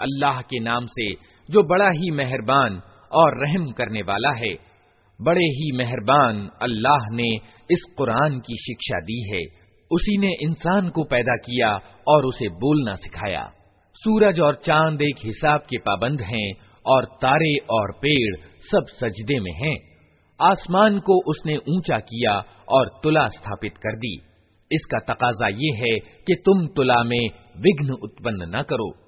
अल्लाह के नाम से, जो बड़ा ही मेहरबान और रहम करने वाला है। बड़े ही मेहरबान अल्लाह ने इस कुरान की शिक्षा दी है। उसी ने इंसान को पैदा किया और उसे बोलना सिखाया। सूरज और चाँद एक हिसाब के पाबंद हैं और तारे और पेड़ सब सजदे में हैं। आसमान को उसने ऊँचा किया और तुला स्थापित कर दी। इसका तकाजा ये है कि तुम तुला में विघ्न उत्पन्न न करो।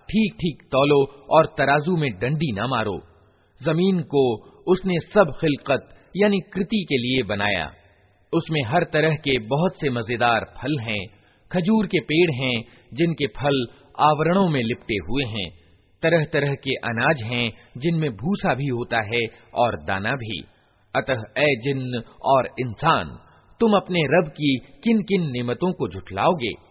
ठीक ठीक तौलो और तराजू में डंडी न मारो। ज़मीन को उसने सब खिलकत, यानी कृति के लिए बनाया। उसमें हर तरह के बहुत से मज़ेदार फल हैं, खजूर के पेड़ हैं, जिनके फल आवरणों में लिपटे हुए हैं। तरह तरह के अनाज हैं, जिनमें भूसा भी होता है और दाना भी। अतः, ए जिन्न और इंसान, तुम अपने रब की किन किन नियमतों को झुठलाओगे?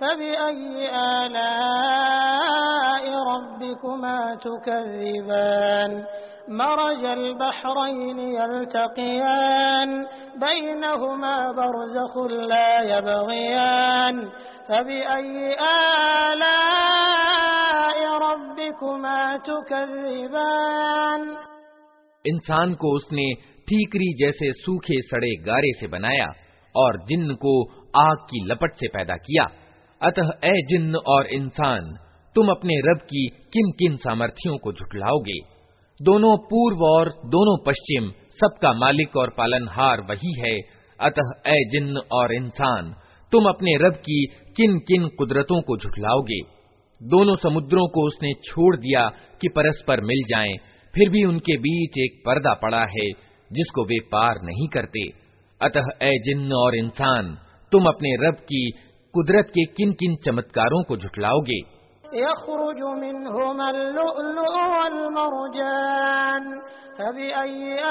فبأي آلاء ربكما تكذبان مرج البحرين يلتقيان بينهما برزخ لا يبغيان فبأي آلاء ربكما تكذبان इंसान को उसने ठीकरी जैसे सूखे सड़े गारे से बनाया और जिन्न को आग की लपट से पैदा किया अतः ए जिन्न और इंसान तुम अपने रब की किन किन सामर्थ्यों को झुठलाओगे? दोनों पूर्व और दोनों पश्चिम सबका मालिक और पालनहार वही है। अतः ए जिन्न और इंसान तुम अपने रब की किन किन कुदरतों को झुठलाओगे? दोनों समुद्रों को उसने छोड़ दिया कि परस्पर मिल जाएँ, फिर भी उनके बीच एक पर्दा पड़ा है जिसको वे पार नहीं करते। अतः ए जिन्न और इंसान तुम अपने रब की कुदरत के किन किन चमत्कारों को झुठलाओगे يخرج منهما اللؤلؤ والمرجان فبأي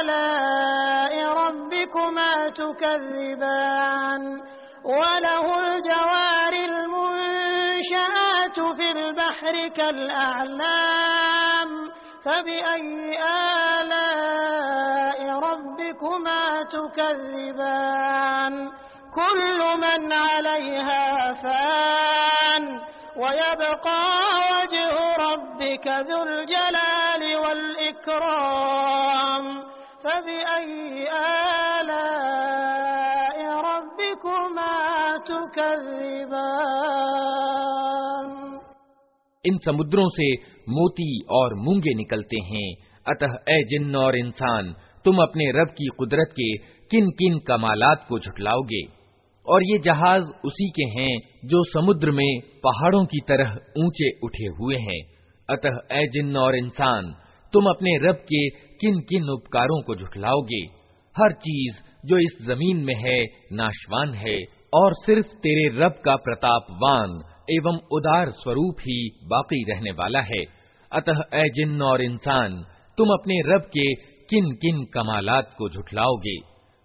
آلاء ربكما تكذبان وله الجوار المنشآت في البحر كالأعلام فبأي آلاء ربكما تكذبان كل من عليها فان ويبقى وجه ربك ذو الجلال والإكرام فبأي آلاء ربكما تكذبان इन समुद्रों से मोती और मूंगे निकलते हैं अतः ए जिन्न और इंसान तुम अपने रब की कुदरत के किन किन कमालात को झुठलाओगे और ये जहाज़ उसी के हैं जो समुद्र में पहाड़ों की तरह ऊँचे उठे हुए हैं। अतः ए जिन्न और इंसान, तुम अपने रब के किन किन उपकारों को झुठलाओगे? हर चीज़ जो इस ज़मीन में है, नाशवान है, और सिर्फ़ तेरे रब का प्रतापवान एवं उदार स्वरूप ही बाकी रहने वाला है। अतः ए जिन्न और इंसान, तुम अपने रब के किन किन कमालात को झुठलाओगे?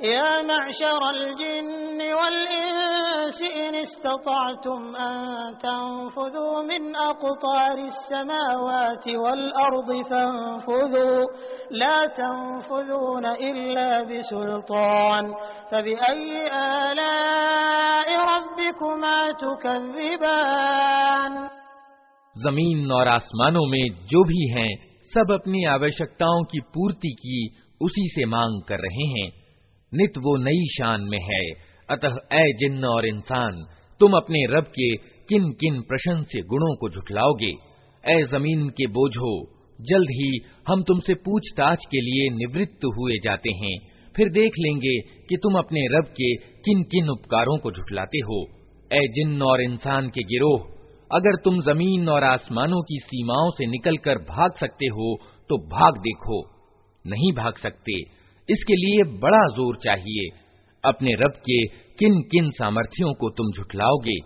يا معشر الجن والإنس إن استطعتم أن تنفذوا من أقطار السماوات والأرض فانفذوا لا تنفذون إلا بسلطان فبأي آلاء ربكما تكذبان जमीन और आसमानों में जो भी हैं सब अपनी आवश्यकताओं की पूर्ति की उसी से मांग कर रहे हैं नित वो नई शान में है। अतः ए जिन्न और इंसान, तुम अपने रब के किन किन प्रशंस्य गुणों को झुठलाओगे? ए ज़मीन के बोझो जल्द ही हम तुमसे पूछताछ के लिए निवृत्त हुए जाते हैं। फिर देख लेंगे कि तुम अपने रब के किन किन उपकारों को झुठलाते हो। ए जिन्न और इंसान के गिरोह, अगर तुम ज़मीन और आसमानों की सीमाओं से निकलकर भाग सकते हो तो भाग देखो। नहीं भाग सकते इसके लिए बड़ा जोर चाहिए अपने रब के किन किन सामर्थ्यों को तुम झुठलाओगे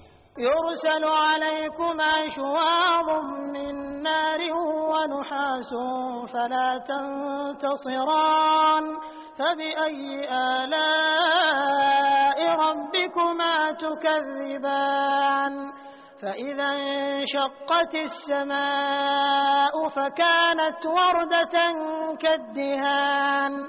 فإذا انشقت السماء فكانت وردة كالدهان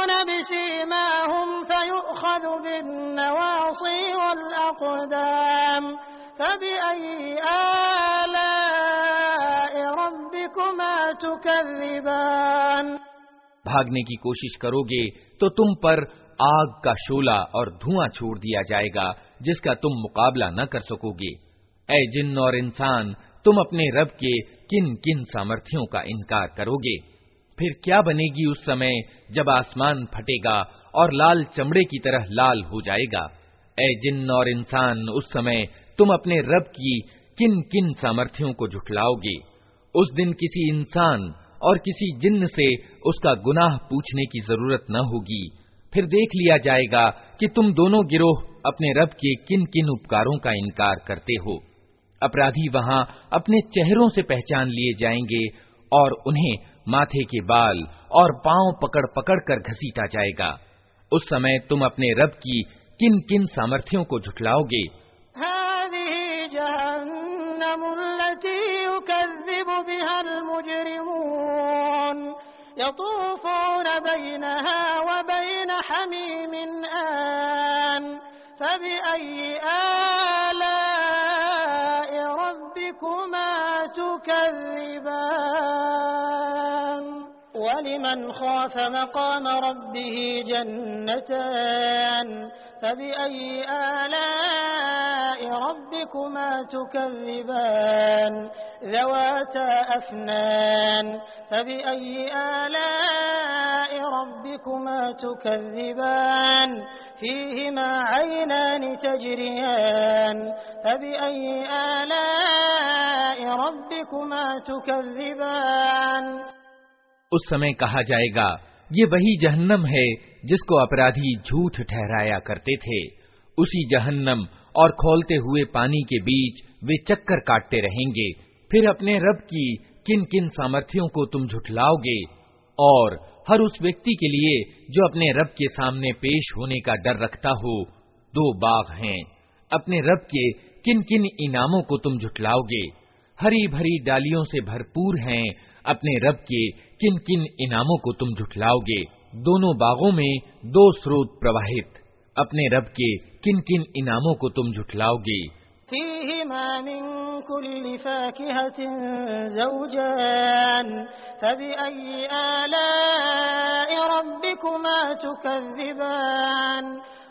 فيؤخذ بالنواصي والأقدام فبأي آلاء ربكما تكذبان भागने की कोशिश करोगे तो तुम पर आग का शोला और धुआं छोड़ दिया जाएगा जिसका तुम मुकाबला न कर सकोगे ए जिन्न और इंसान तुम अपने रब के किन किन सामर्थ्यों का इनकार करोगे फिर क्या बनेगी उस समय जब आसमान फटेगा और लाल चमड़े की तरह लाल हो जाएगा। ए जिन और इंसान, उस समय तुम अपने रब की किन किन सामर्थ्यों को झुठलाओगे? उस दिन किसी इंसान और किसी जिन्न से उसका गुनाह पूछने की ज़रूरत न होगी। फिर देख लिया जाएगा कि तुम दोनों गिरोह अपने रब के किन किन उपकारों का इनकार करते हो। अपराधी वहाँ अपने चेहरों से पहचान लिए जाएँगे और उन्हें माथे के बाल और पाँव पकड़ पकड़ कर घसीटा जाएगा। उस समय तुम अपने रब की किन किन सामर्थ्यों को झुठलाओगे? يطوفون بينها وبين حميم آن فبأي آلاء ربكما تكذبان ولمن خاف مقام ربه جنتان فبأي آلاء ربكما تكذبان ذواتا أفنان فبأي آلاء ربكما تكذبان فيهما عينان تجريان فبأي آلاء ربكما تكذبان उस समय कहा जाएगा, ये वही जहन्नम है जिसको अपराधी झूठ ठहराया करते थे। उसी जहन्नम और खोलते हुए पानी के बीच वे चक्कर काटते रहेंगे। फिर अपने रब की किन किन सामर्थ्यों को तुम झुठलाओगे? और हर उस व्यक्ति के लिए जो अपने रब के सामने पेश होने का डर रखता हो, दो बाग हैं। अपने रब के किन किन इनामों को तुम झुठलाओगे? हरी भरी डालियों से भरपूर हैं अपने रब के किन किन इनामों को तुम झुठलाओगे। दोनों बागों में दो स्रोत प्रवाहित। अपने रब के किन किन इनामों को तुम झुठलाओगे।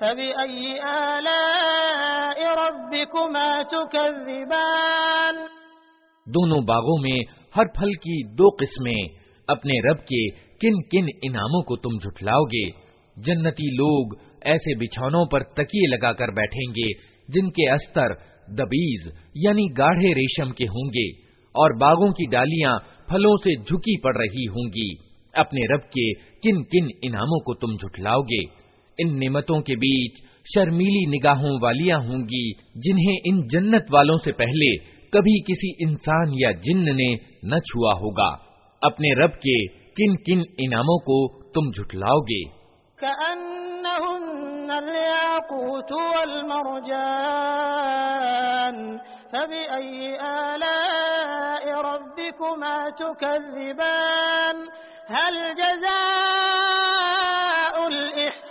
فبأي آلاء ربكما تكذبان दोनों बागों में हर फल की दो किस्में अपने रब के किन किन इनामों को तुम झुठलाओगे जन्नती लोग ऐसे बिछौनों पर तकिए लगाकर बैठेंगे जिनके अस्तर दबीज यानी गाढ़े रेशम के होंगे और बागों की डालियां फलों से झुकी पड़ रही होंगी अपने रब के किन किन इनामों को तुम झुठलाओगे इन निमतों के बीच शर्मीली निगाहों वालियाँ होंगी, जिन्हें इन जन्नत वालों से पहले कभी किसी इंसान या जिन्न ने न छुआ होगा। अपने रब के किन किन इनामों को तुम झुठलाओगे? हल जजा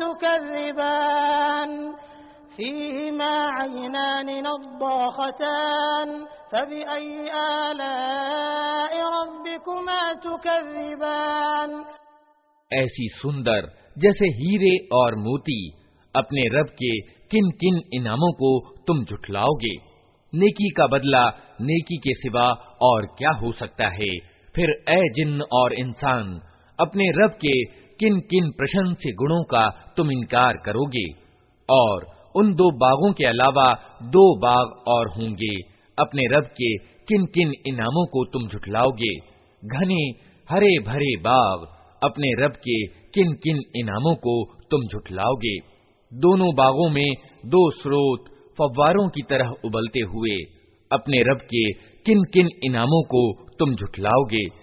تكذبان فيهما عينان نضاختان فبأي آلاء ربكما تكذبان ऐसी सुंदर जैसे हीरे और मोती अपने रब के किन किन इनामों को तुम झुठलाओगे नेकी का बदला नेकी के सिवा और क्या हो सकता है फिर ए जिन्न और इंसान अपने रब के किन किन प्रशंस्य गुणों का तुम इनकार करोगे? और उन दो बागों के अलावा दो बाग और होंगे। अपने रब के किन किन इनामों को तुम झुठलाओगे? घने हरे भरे बाग अपने रब के किन किन इनामों को तुम झुठलाओगे? दोनों बागों में दो स्रोत फव्वारों की तरह उबलते हुए अपने रब के किन किन इनामों को तुम झुठलाओगे?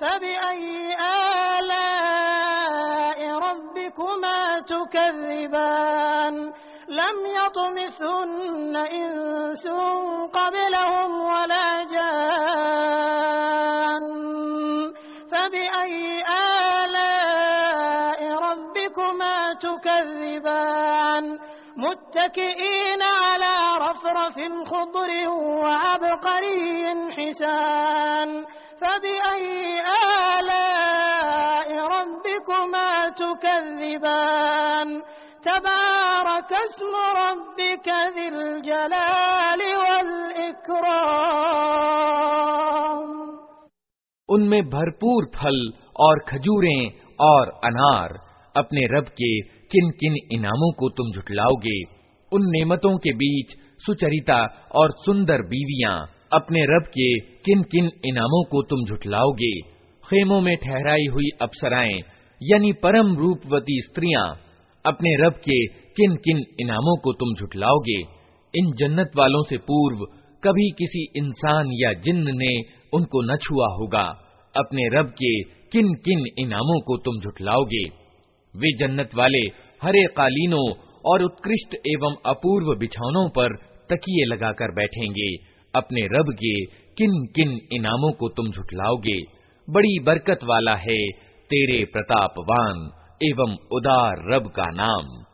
فبأي آلاء ربكما تكذبان؟ لم يطمثهن إنس قبلهم ولا جان. فبأي آلاء ربكما تكذبان؟ متكئين على رفرف خضر وعبقري حسان. فبأي آلاء ربكما تكذبان تبارك اسم ربك ذي الجلال والإكرام उनमें भरपूर फल और खजूरें और अनार अपने रब के किन किन इनामों को तुम झुटलाओगे उन नेमतों के बीच सुचरिता और सुंदर बीवियां अपने रब के किन किन इनामों को तुम झुठलाओगे? खेमों में ठहराई हुई अप्सराएँ, यानी परम रूपवती स्त्रियाँ, अपने रब के किन किन इनामों को तुम झुठलाओगे? इन जन्नत वालों से पूर्व कभी किसी इंसान या जिन्न ने उनको न छुआ होगा। अपने रब के किन किन इनामों को तुम झुठलाओगे? वे जन्नत वाले हरे कालीनों और उत्कृष्ट एवं अपूर्व बिछौनों पर तकिए लगाकर बैठेंगे। अपने रब के किन किन इनामों को तुम झुटलाओगे बड़ी बरकत वाला है तेरे प्रतापवान एवं उदार रब का नाम।